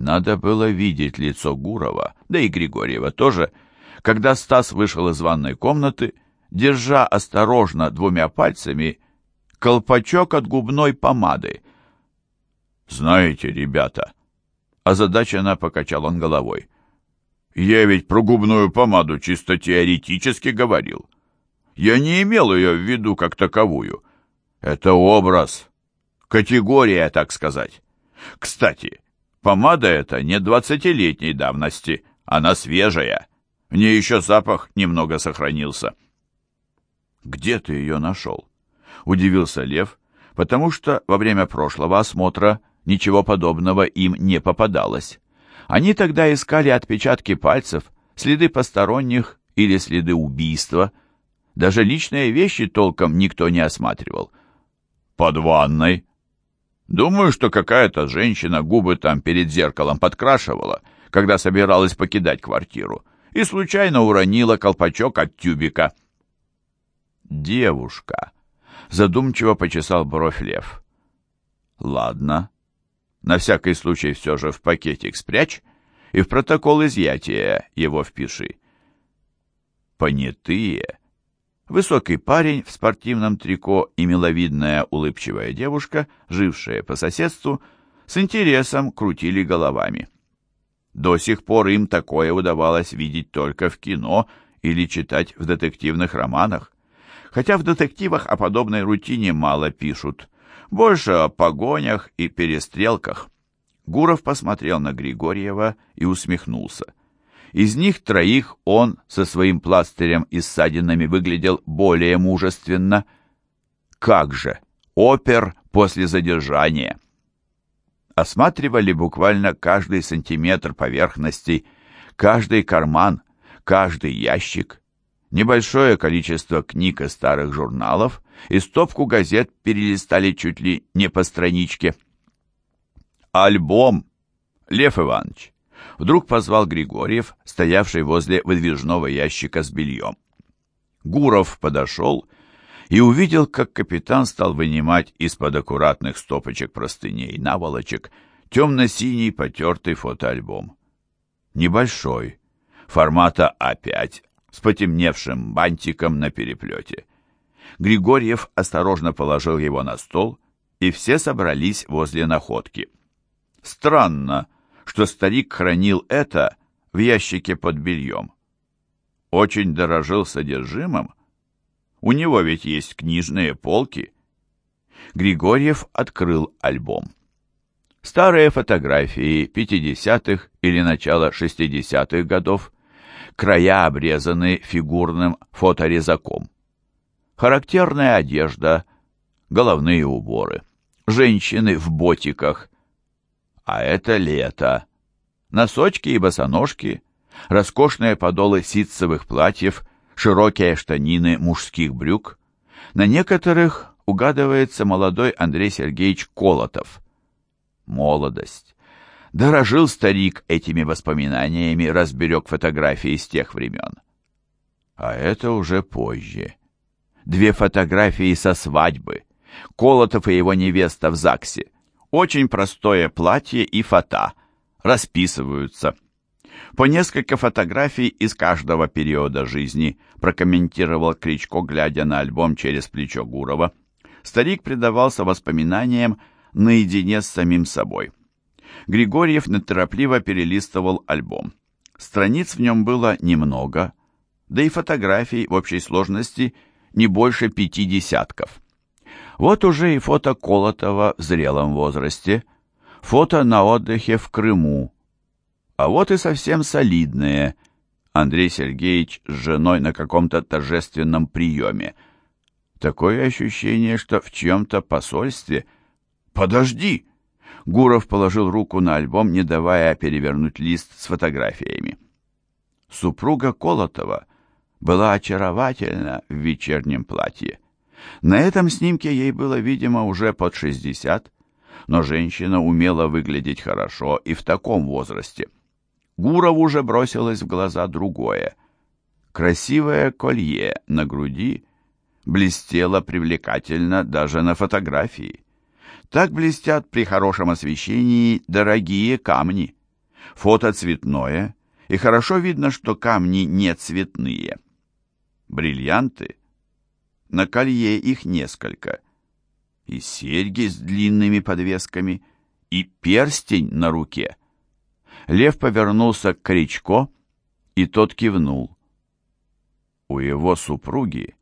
Надо было видеть лицо Гурова, да и Григорьева тоже, когда Стас вышел из ванной комнаты, держа осторожно двумя пальцами колпачок от губной помады. «Знаете, ребята...» Озадаченно покачал он головой. «Я ведь про губную помаду чисто теоретически говорил. Я не имел ее в виду как таковую. Это образ, категория, так сказать. Кстати, помада эта не двадцатилетней давности, она свежая. В ней еще запах немного сохранился». «Где ты ее нашел?» — удивился Лев, потому что во время прошлого осмотра ничего подобного им не попадалось. Они тогда искали отпечатки пальцев, следы посторонних или следы убийства. Даже личные вещи толком никто не осматривал. «Под ванной?» «Думаю, что какая-то женщина губы там перед зеркалом подкрашивала, когда собиралась покидать квартиру, и случайно уронила колпачок от тюбика». «Девушка», — задумчиво почесал бровь Лев. «Ладно. На всякий случай все же в пакетик спрячь и в протокол изъятия его впиши». Понятые. Высокий парень в спортивном трико и миловидная улыбчивая девушка, жившая по соседству, с интересом крутили головами. До сих пор им такое удавалось видеть только в кино или читать в детективных романах хотя в детективах о подобной рутине мало пишут. Больше о погонях и перестрелках. Гуров посмотрел на Григорьева и усмехнулся. Из них троих он со своим пластырем и ссадинами выглядел более мужественно. Как же! Опер после задержания! Осматривали буквально каждый сантиметр поверхности, каждый карман, каждый ящик, Небольшое количество книг и старых журналов и стопку газет перелистали чуть ли не по страничке. «Альбом!» Лев Иванович вдруг позвал Григорьев, стоявший возле выдвижного ящика с бельем. Гуров подошел и увидел, как капитан стал вынимать из-под аккуратных стопочек простыней наволочек темно-синий потертый фотоальбом. Небольшой, формата А5, с потемневшим бантиком на переплете. Григорьев осторожно положил его на стол, и все собрались возле находки. Странно, что старик хранил это в ящике под бельем. Очень дорожил содержимым. У него ведь есть книжные полки. Григорьев открыл альбом. Старые фотографии 50-х или начала 60-х годов края обрезаны фигурным фоторезаком. Характерная одежда, головные уборы, женщины в ботиках. А это лето. Носочки и босоножки, роскошные подолы ситцевых платьев, широкие штанины мужских брюк. На некоторых угадывается молодой Андрей Сергеевич Колотов. Молодость, Дорожил старик этими воспоминаниями, разберег фотографии с тех времен. А это уже позже. Две фотографии со свадьбы. Колотов и его невеста в ЗАГСе. Очень простое платье и фото. Расписываются. По несколько фотографий из каждого периода жизни прокомментировал Кричко, глядя на альбом через плечо Гурова. Старик предавался воспоминаниям наедине с самим собой. Григорьев неторопливо перелистывал альбом. Страниц в нем было немного, да и фотографий в общей сложности не больше пяти десятков. Вот уже и фото Колотова в зрелом возрасте, фото на отдыхе в Крыму, а вот и совсем солидные. Андрей Сергеевич с женой на каком-то торжественном приеме. Такое ощущение, что в чьем-то посольстве... «Подожди!» Гуров положил руку на альбом, не давая перевернуть лист с фотографиями. Супруга Колотова была очаровательна в вечернем платье. На этом снимке ей было, видимо, уже под 60, но женщина умела выглядеть хорошо и в таком возрасте. Гурову уже бросилось в глаза другое. Красивое колье на груди блестело привлекательно даже на фотографии. Так блестят при хорошем освещении дорогие камни. Фото цветное, и хорошо видно, что камни не цветные. Бриллианты? На колье их несколько. И серьги с длинными подвесками, и перстень на руке. Лев повернулся к Кричко, и тот кивнул. У его супруги,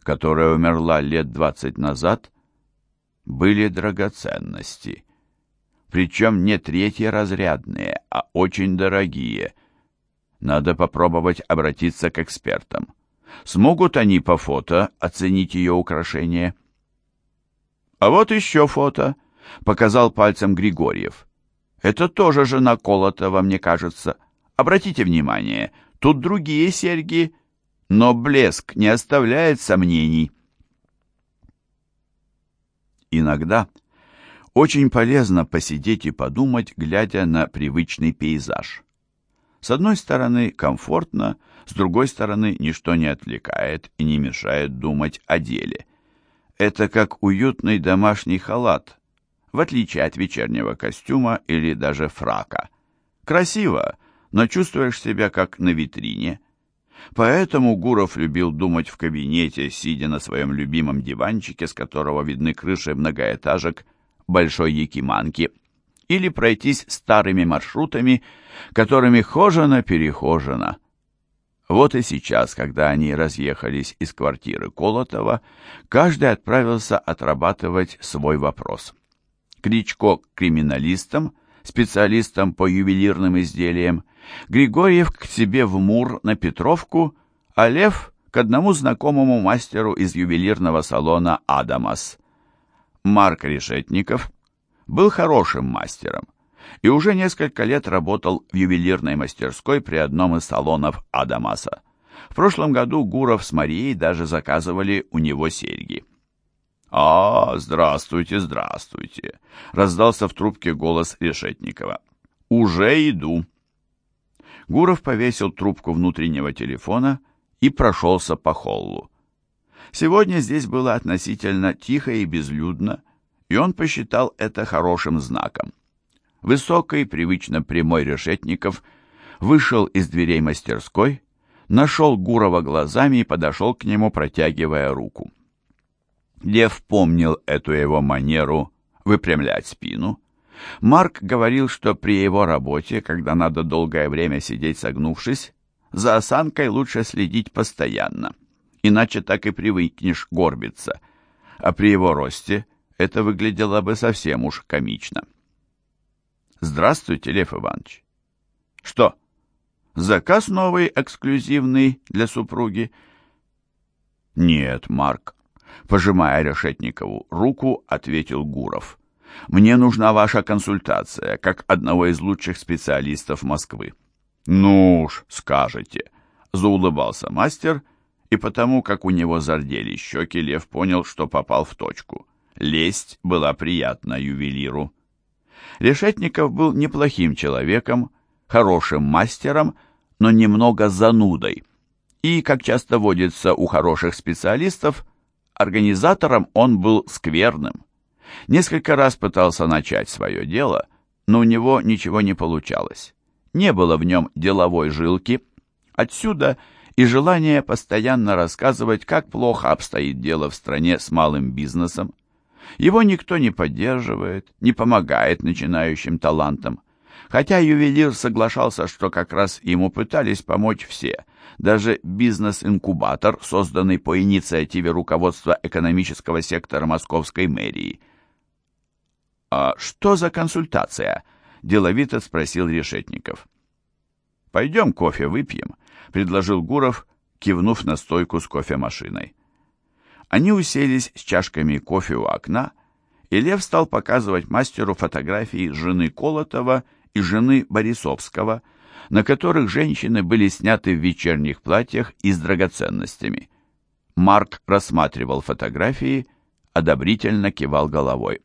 которая умерла лет двадцать назад, были драгоценности. Причем не третьеразрядные, а очень дорогие. Надо попробовать обратиться к экспертам. Смогут они по фото оценить ее украшение? А вот еще фото, показал пальцем Григорьев. Это тоже жена Колотова, мне кажется. Обратите внимание, тут другие серьги, но блеск не оставляет сомнений. Иногда очень полезно посидеть и подумать, глядя на привычный пейзаж. С одной стороны, комфортно, с другой стороны, ничто не отвлекает и не мешает думать о деле. Это как уютный домашний халат, в отличие от вечернего костюма или даже фрака. Красиво, но чувствуешь себя как на витрине. Поэтому Гуров любил думать в кабинете, сидя на своем любимом диванчике, с которого видны крыши многоэтажек Большой Якиманки, или пройтись старыми маршрутами, которыми хожено-перехожено. Вот и сейчас, когда они разъехались из квартиры Колотова, каждый отправился отрабатывать свой вопрос. Кричко к криминалистам, специалистам по ювелирным изделиям, Григорьев к себе в Мур на Петровку, а Лев к одному знакомому мастеру из ювелирного салона «Адамас». Марк Решетников был хорошим мастером и уже несколько лет работал в ювелирной мастерской при одном из салонов Адамаса. В прошлом году Гуров с Марией даже заказывали у него серьги. «А, здравствуйте, здравствуйте!» — раздался в трубке голос Решетникова. «Уже иду!» Гуров повесил трубку внутреннего телефона и прошелся по холлу. Сегодня здесь было относительно тихо и безлюдно, и он посчитал это хорошим знаком. Высокий, привычно прямой Решетников вышел из дверей мастерской, нашел Гурова глазами и подошел к нему, протягивая руку. Лев помнил эту его манеру выпрямлять спину. Марк говорил, что при его работе, когда надо долгое время сидеть согнувшись, за осанкой лучше следить постоянно иначе так и привыкнешь горбиться, а при его росте это выглядело бы совсем уж комично. «Здравствуйте, Лев Иванович». «Что, заказ новый, эксклюзивный для супруги?» «Нет, Марк», — пожимая Решетникову руку, ответил Гуров. «Мне нужна ваша консультация, как одного из лучших специалистов Москвы». «Ну уж, скажете», — заулыбался мастер — и потому, как у него зардели щеки, Лев понял, что попал в точку. Лесть была приятна ювелиру. Решетников был неплохим человеком, хорошим мастером, но немного занудой. И, как часто водится у хороших специалистов, организатором он был скверным. Несколько раз пытался начать свое дело, но у него ничего не получалось. Не было в нем деловой жилки. Отсюда – и желание постоянно рассказывать, как плохо обстоит дело в стране с малым бизнесом. Его никто не поддерживает, не помогает начинающим талантам. Хотя ювелир соглашался, что как раз ему пытались помочь все, даже бизнес-инкубатор, созданный по инициативе руководства экономического сектора московской мэрии. «А что за консультация?» – деловито спросил Решетников. «Пойдем кофе выпьем», — предложил Гуров, кивнув на стойку с кофемашиной. Они уселись с чашками кофе у окна, и Лев стал показывать мастеру фотографии жены Колотова и жены Борисовского, на которых женщины были сняты в вечерних платьях и с драгоценностями. Марк рассматривал фотографии, одобрительно кивал головой.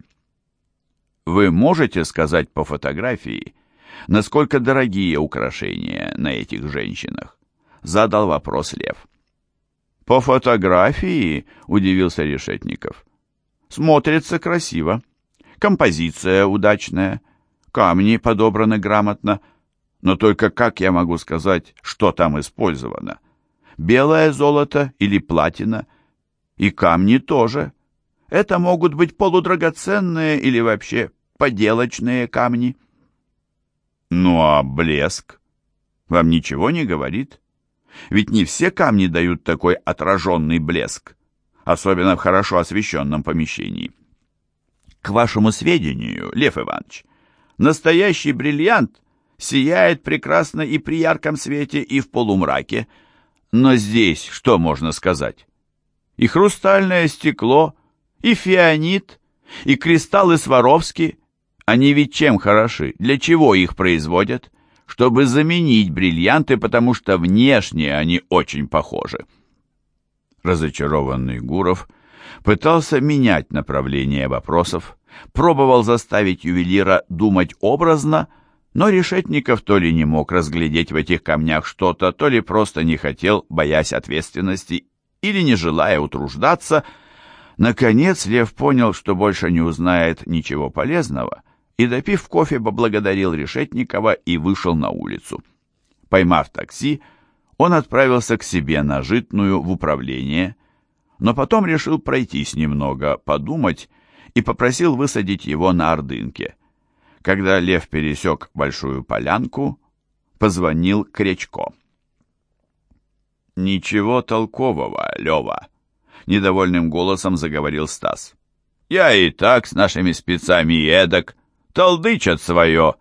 «Вы можете сказать по фотографии, насколько дорогие украшения на этих женщинах?» задал вопрос Лев. «По фотографии?» — удивился Решетников. «Смотрится красиво. Композиция удачная. камни подобраны грамотно, но только как я могу сказать, что там использовано? Белое золото или платина? И камни тоже. Это могут быть полудрагоценные или вообще поделочные камни. Ну а блеск? Вам ничего не говорит? Ведь не все камни дают такой отраженный блеск, особенно в хорошо освещенном помещении. К вашему сведению, Лев Иванович, настоящий бриллиант сияет прекрасно и при ярком свете, и в полумраке. Но здесь что можно сказать? И хрустальное стекло, и фианит, и кристаллы Сваровски. Они ведь чем хороши? Для чего их производят? Чтобы заменить бриллианты, потому что внешне они очень похожи. Разочарованный Гуров пытался менять направление вопросов, пробовал заставить ювелира думать образно, но Решетников то ли не мог разглядеть в этих камнях что-то, то ли просто не хотел, боясь ответственности или не желая утруждаться. Наконец Лев понял, что больше не узнает ничего полезного, и, допив кофе, поблагодарил Решетникова и вышел на улицу. Поймав такси, он отправился к себе на Житную в управление, но потом решил пройтись немного, подумать, и попросил высадить его на Ордынке. Когда лев пересек большую полянку, позвонил Кречко. «Ничего толкового, Лева», — недовольным голосом заговорил Стас. «Я и так с нашими спецами эдак. Толдычат свое.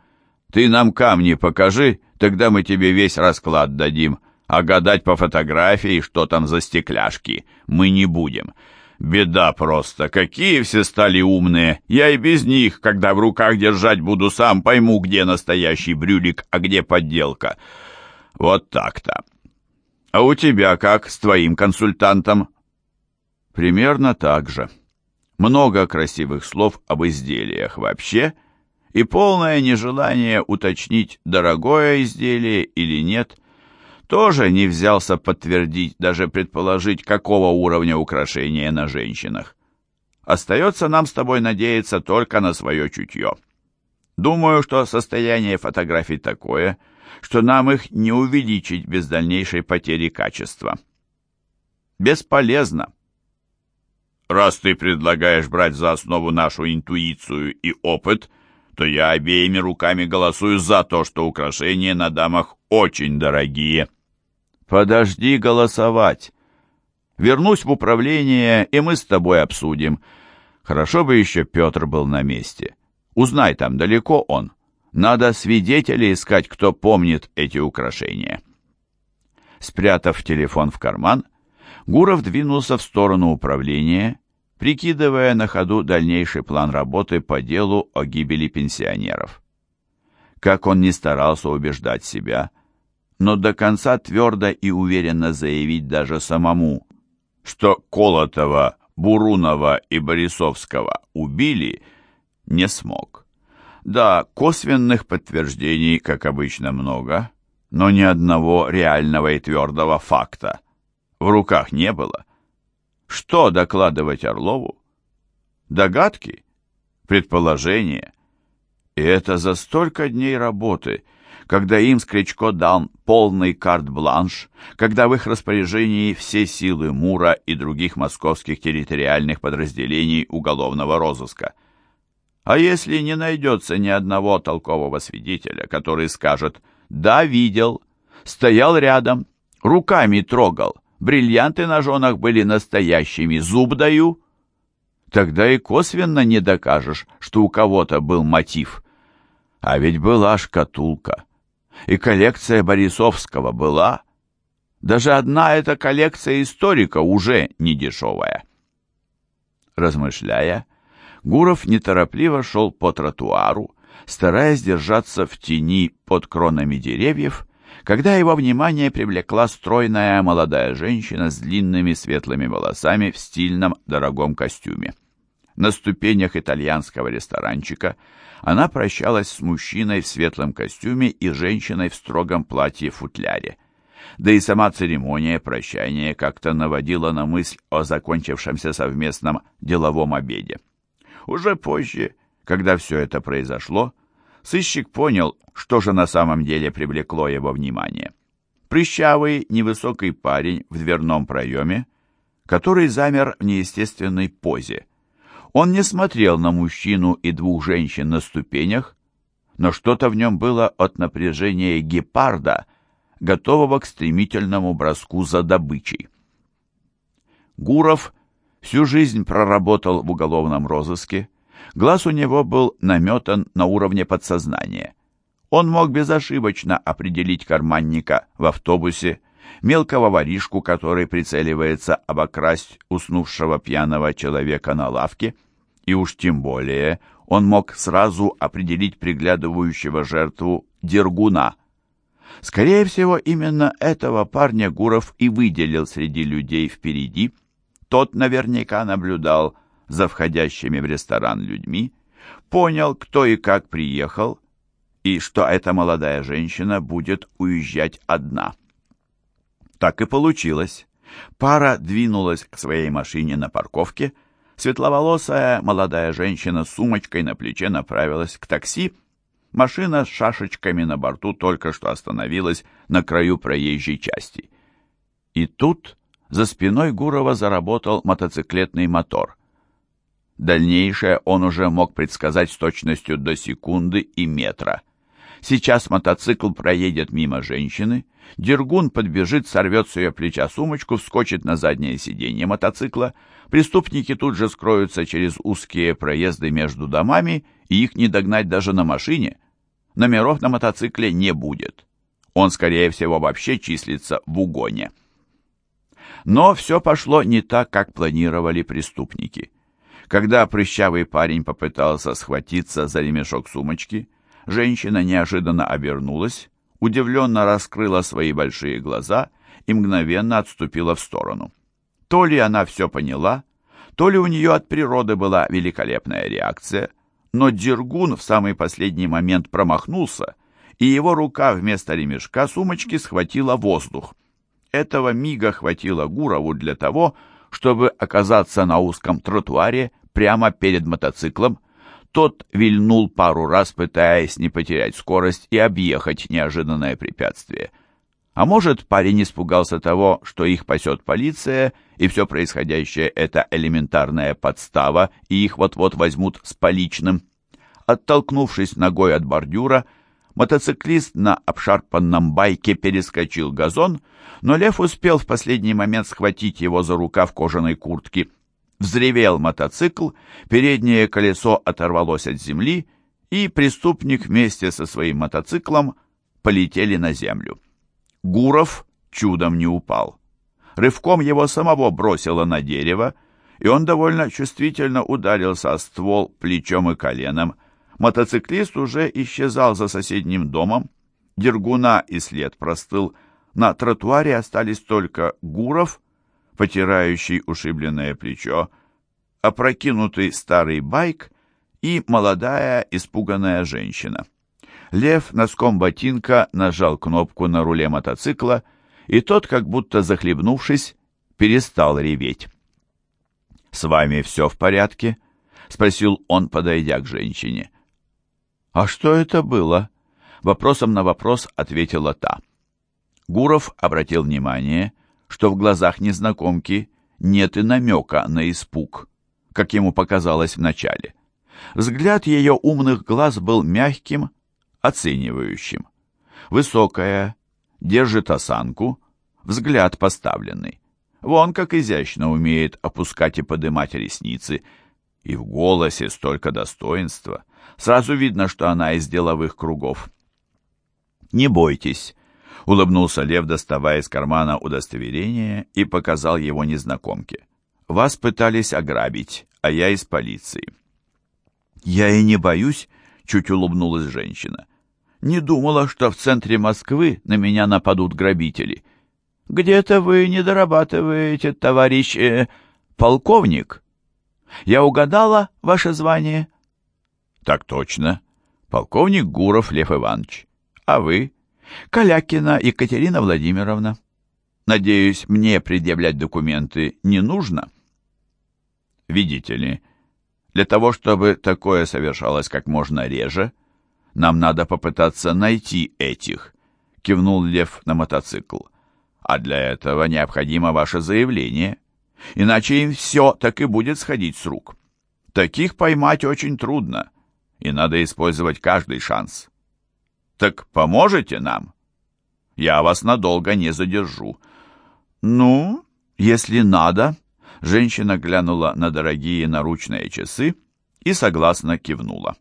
Ты нам камни покажи, тогда мы тебе весь расклад дадим. А гадать по фотографии, что там за стекляшки, мы не будем. Беда просто, какие все стали умные. Я и без них, когда в руках держать буду сам, пойму, где настоящий брюлик, а где подделка. Вот так-то. А у тебя как с твоим консультантом? Примерно так же. Много красивых слов об изделиях вообще и полное нежелание уточнить, дорогое изделие или нет – тоже не взялся подтвердить, даже предположить, какого уровня украшения на женщинах. Остается нам с тобой надеяться только на свое чутье. Думаю, что состояние фотографий такое, что нам их не увеличить без дальнейшей потери качества. Бесполезно. Раз ты предлагаешь брать за основу нашу интуицию и опыт, то я обеими руками голосую за то, что украшения на дамах очень дорогие. «Подожди голосовать. Вернусь в управление, и мы с тобой обсудим. Хорошо бы еще Петр был на месте. Узнай, там далеко он. Надо свидетелей искать, кто помнит эти украшения». Спрятав телефон в карман, Гуров двинулся в сторону управления, прикидывая на ходу дальнейший план работы по делу о гибели пенсионеров. Как он не старался убеждать себя, но до конца твердо и уверенно заявить даже самому, что Колотова, Бурунова и Борисовского убили, не смог. Да, косвенных подтверждений, как обычно, много, но ни одного реального и твердого факта в руках не было. Что докладывать Орлову? Догадки? Предположения? И это за столько дней работы – когда им Скричко дал полный карт-бланш, когда в их распоряжении все силы МУРа и других московских территориальных подразделений уголовного розыска. А если не найдется ни одного толкового свидетеля, который скажет «да, видел», «стоял рядом», «руками трогал», «бриллианты на женах были настоящими, зуб даю», тогда и косвенно не докажешь, что у кого-то был мотив. А ведь была шкатулка и коллекция Борисовского была. Даже одна эта коллекция историка уже не дешевая. Размышляя, Гуров неторопливо шел по тротуару, стараясь держаться в тени под кронами деревьев, когда его внимание привлекла стройная молодая женщина с длинными светлыми волосами в стильном дорогом костюме. На ступенях итальянского ресторанчика она прощалась с мужчиной в светлом костюме и женщиной в строгом платье-футляре. Да и сама церемония прощания как-то наводила на мысль о закончившемся совместном деловом обеде. Уже позже, когда все это произошло, Сыщик понял, что же на самом деле привлекло его внимание. Прыщавый, невысокий парень в дверном проеме, который замер в неестественной позе. Он не смотрел на мужчину и двух женщин на ступенях, но что-то в нем было от напряжения гепарда, готового к стремительному броску за добычей. Гуров всю жизнь проработал в уголовном розыске, глаз у него был наметан на уровне подсознания. Он мог безошибочно определить карманника в автобусе, мелкого воришку, который прицеливается обокрасть уснувшего пьяного человека на лавке, и уж тем более он мог сразу определить приглядывающего жертву Дергуна. Скорее всего, именно этого парня Гуров и выделил среди людей впереди. Тот наверняка наблюдал за входящими в ресторан людьми, понял, кто и как приехал, и что эта молодая женщина будет уезжать одна. Так и получилось. Пара двинулась к своей машине на парковке. Светловолосая молодая женщина с сумочкой на плече направилась к такси. Машина с шашечками на борту только что остановилась на краю проезжей части. И тут за спиной Гурова заработал мотоциклетный мотор. Дальнейшее он уже мог предсказать с точностью до секунды и метра. Сейчас мотоцикл проедет мимо женщины, Дергун подбежит, сорвет с ее плеча сумочку, вскочит на заднее сиденье мотоцикла. Преступники тут же скроются через узкие проезды между домами, и их не догнать даже на машине. Номеров на мотоцикле не будет. Он, скорее всего, вообще числится в угоне. Но все пошло не так, как планировали преступники. Когда прыщавый парень попытался схватиться за ремешок сумочки, женщина неожиданно обернулась, удивленно раскрыла свои большие глаза и мгновенно отступила в сторону. То ли она все поняла, то ли у нее от природы была великолепная реакция, но Дергун в самый последний момент промахнулся, и его рука вместо ремешка сумочки схватила воздух. Этого мига хватило Гурову для того, чтобы оказаться на узком тротуаре прямо перед мотоциклом, тот вильнул пару раз, пытаясь не потерять скорость и объехать неожиданное препятствие. А может, парень испугался того, что их пасет полиция, и все происходящее — это элементарная подстава, и их вот-вот возьмут с поличным. Оттолкнувшись ногой от бордюра, мотоциклист на обшарпанном байке перескочил газон, но Лев успел в последний момент схватить его за рукав кожаной куртки — Взревел мотоцикл, переднее колесо оторвалось от земли, и преступник вместе со своим мотоциклом полетели на землю. Гуров чудом не упал. Рывком его самого бросило на дерево, и он довольно чувствительно ударился о ствол плечом и коленом. Мотоциклист уже исчезал за соседним домом. Дергуна и след простыл. На тротуаре остались только Гуров потирающий ушибленное плечо, опрокинутый старый байк и молодая испуганная женщина. Лев носком ботинка нажал кнопку на руле мотоцикла, и тот, как будто захлебнувшись, перестал реветь. «С вами все в порядке?» — спросил он, подойдя к женщине. «А что это было?» — вопросом на вопрос ответила та. Гуров обратил внимание, что в глазах незнакомки нет и намека на испуг, как ему показалось вначале. Взгляд ее умных глаз был мягким, оценивающим. Высокая, держит осанку, взгляд поставленный. Вон как изящно умеет опускать и подымать ресницы, и в голосе столько достоинства. Сразу видно, что она из деловых кругов. «Не бойтесь», — улыбнулся Лев, доставая из кармана удостоверение и показал его незнакомке. «Вас пытались ограбить, а я из полиции». «Я и не боюсь», — чуть улыбнулась женщина. «Не думала, что в центре Москвы на меня нападут грабители». «Где-то вы не дорабатываете, товарищ э, полковник. Я угадала ваше звание?» «Так точно. Полковник Гуров Лев Иванович. А вы?» Калякина Екатерина Владимировна. Надеюсь, мне предъявлять документы не нужно? Видите ли, для того, чтобы такое совершалось как можно реже, нам надо попытаться найти этих», — кивнул Лев на мотоцикл. «А для этого необходимо ваше заявление, иначе им все так и будет сходить с рук. Таких поймать очень трудно, и надо использовать каждый шанс. Так поможете нам? Я вас надолго не задержу». «Ну, если надо», — женщина глянула на дорогие наручные часы и согласно кивнула.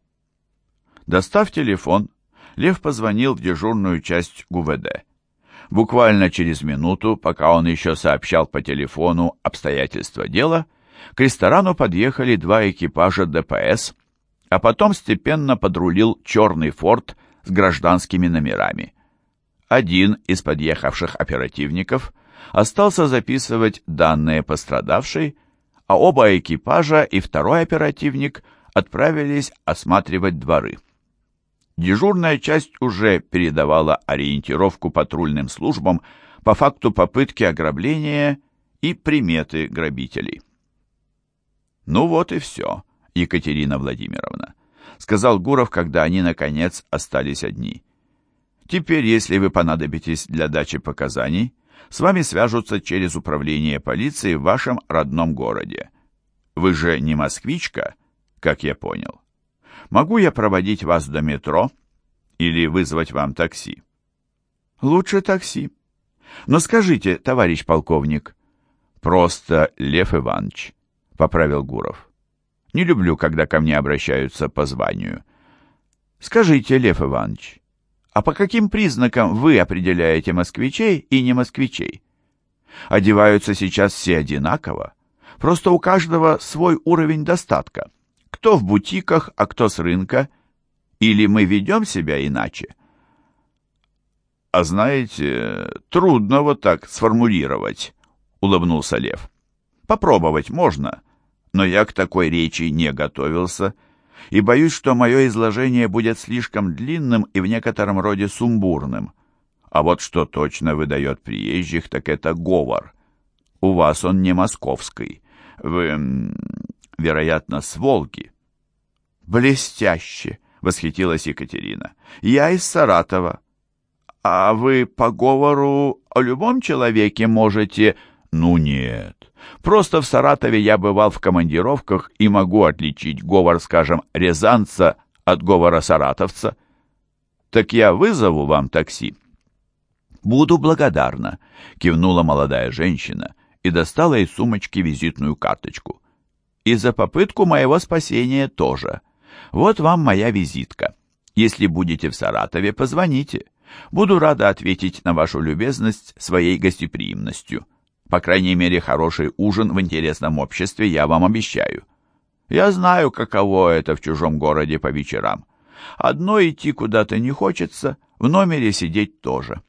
Достав телефон, Лев позвонил в дежурную часть ГУВД. Буквально через минуту, пока он еще сообщал по телефону обстоятельства дела, к ресторану подъехали два экипажа ДПС, а потом степенно подрулил черный форт с гражданскими номерами. Один из подъехавших оперативников остался записывать данные пострадавшей, а оба экипажа и второй оперативник отправились осматривать дворы. Дежурная часть уже передавала ориентировку патрульным службам по факту попытки ограбления и приметы грабителей. «Ну вот и все, Екатерина Владимировна», — сказал Гуров, когда они, наконец, остались одни. «Теперь, если вы понадобитесь для дачи показаний, с вами свяжутся через управление полиции в вашем родном городе. Вы же не москвичка, как я понял?» Могу я проводить вас до метро или вызвать вам такси? Лучше такси. Но скажите, товарищ полковник, просто Лев Иванович, поправил Гуров. Не люблю, когда ко мне обращаются по званию. Скажите, Лев Иванович, а по каким признакам вы определяете москвичей и не москвичей? Одеваются сейчас все одинаково. Просто у каждого свой уровень достатка кто в бутиках, а кто с рынка, или мы ведем себя иначе? А знаете, трудно вот так сформулировать, улыбнулся Лев. Попробовать можно, но я к такой речи не готовился и боюсь, что мое изложение будет слишком длинным и в некотором роде сумбурным. А вот что точно выдает приезжих, так это говор. У вас он не московский. Вы вероятно, с Волги. «Блестяще!» — восхитилась Екатерина. «Я из Саратова. А вы по говору о любом человеке можете...» «Ну нет. Просто в Саратове я бывал в командировках и могу отличить говор, скажем, рязанца от говора саратовца. Так я вызову вам такси». «Буду благодарна», — кивнула молодая женщина и достала из сумочки визитную карточку и за попытку моего спасения тоже. Вот вам моя визитка. Если будете в Саратове, позвоните. Буду рада ответить на вашу любезность своей гостеприимностью. По крайней мере, хороший ужин в интересном обществе я вам обещаю. Я знаю, каково это в чужом городе по вечерам. Одно идти куда-то не хочется, в номере сидеть тоже.